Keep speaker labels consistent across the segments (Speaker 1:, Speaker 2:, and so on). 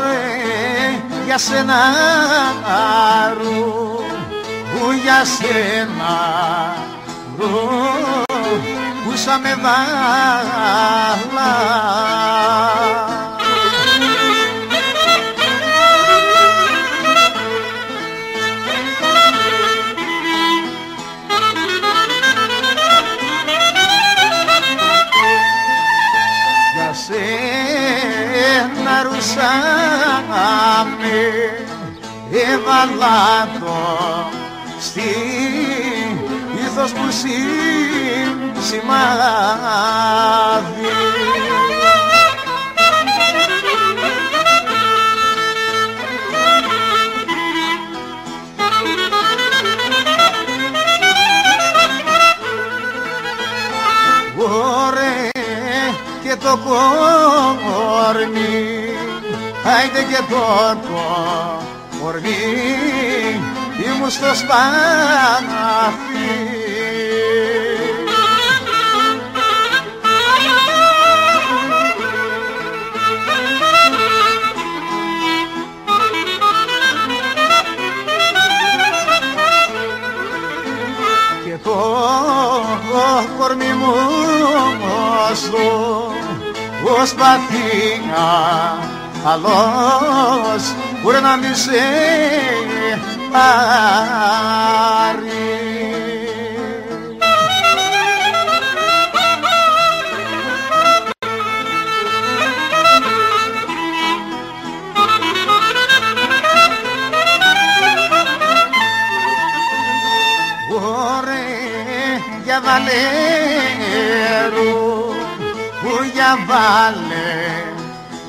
Speaker 1: ρε για σένα ρου που για σένα ρου που σαν με βάλα. Έβαλα το στη ήθος που σημάδι. Ωρε και το κόρμι Άιντε και το κορμί ήμουν στο σπάνι και το κορμί μου στο ως παθήνα άλλος μπορεί να μη σε πάρει. Ωρε για βαλέρο, που για βαλέρο,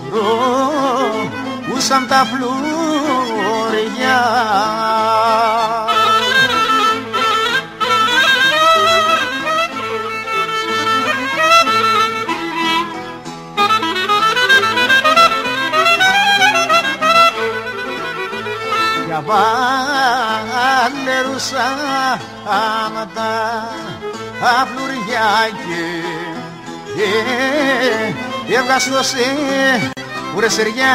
Speaker 1: που σαν τα φλουριά. Για βαλέρους σαν τα φλουριά και έβγαστο σε ουρεσεριάνι